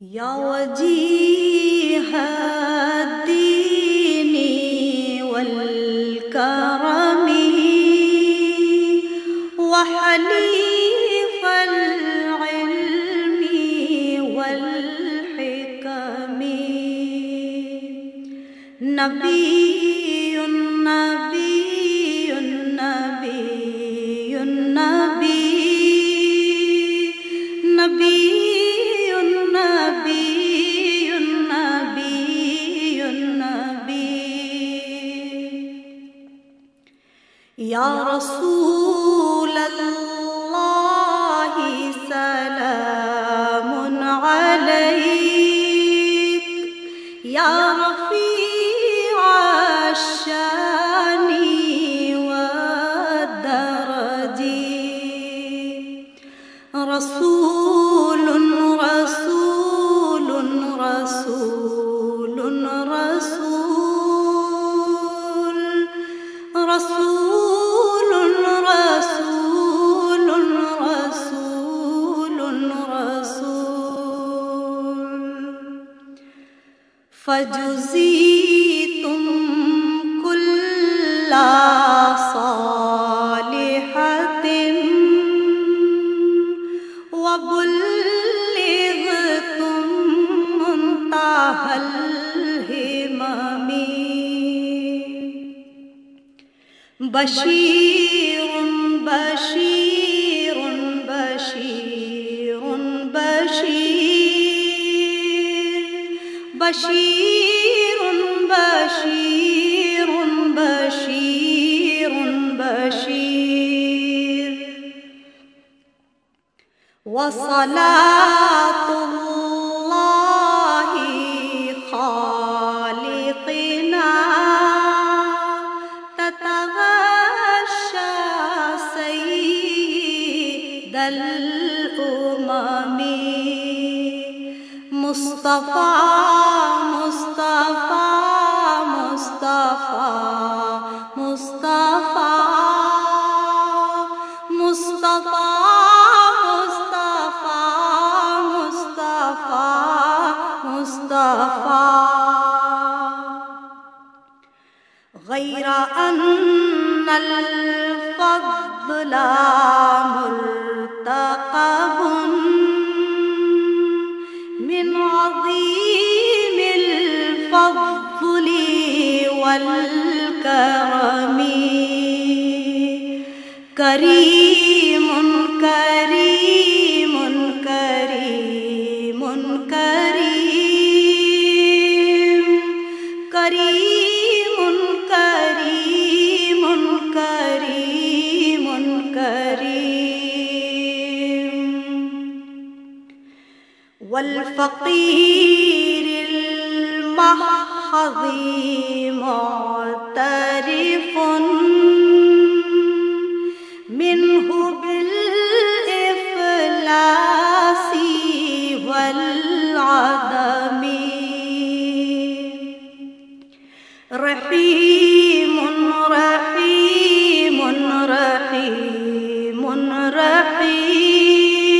يا وجيه الدين والكرم یا رسول اللہ سلام. وجزی تم کلا صالحت وبلغتم منتهى ممی بشیر بشیر بشیر بشیر بشیر بشیر۔ وصلاة الله مصطفیٰ مصطفیٰ مصطفیٰ مصطفیٰ مصطفیٰ غیر ان الفضل مر کریم کریم کریم کریم۔ کریم کریم کریم کریم۔ والفقیر المحظیم رحيم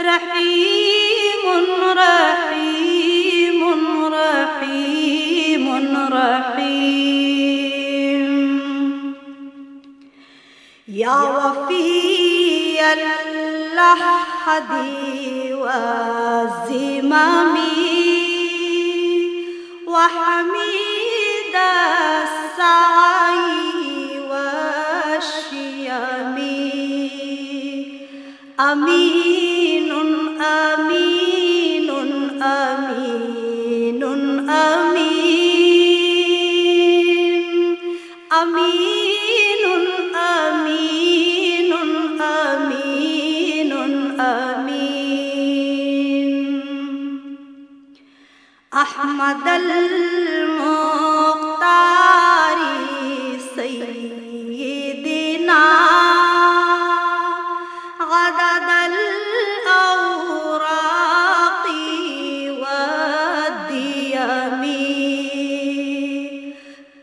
رحيم رحيم رحيم رحيم يا وفي اللحد والزمام وحميد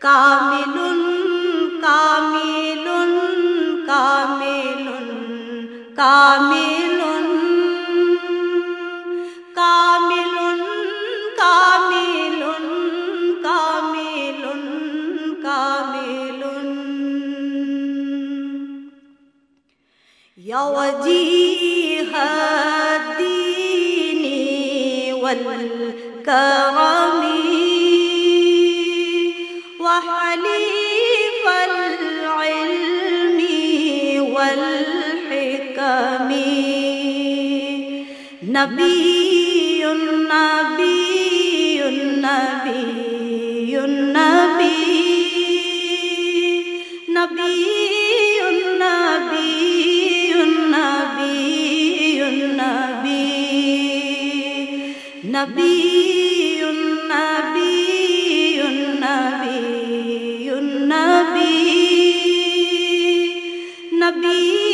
کامل کامل کامل کامل کامل کامل کامل کامل یوجی ہدینی کا نبی نبی نبی نبی نبی نبی نبی نبی نبی نبی نبی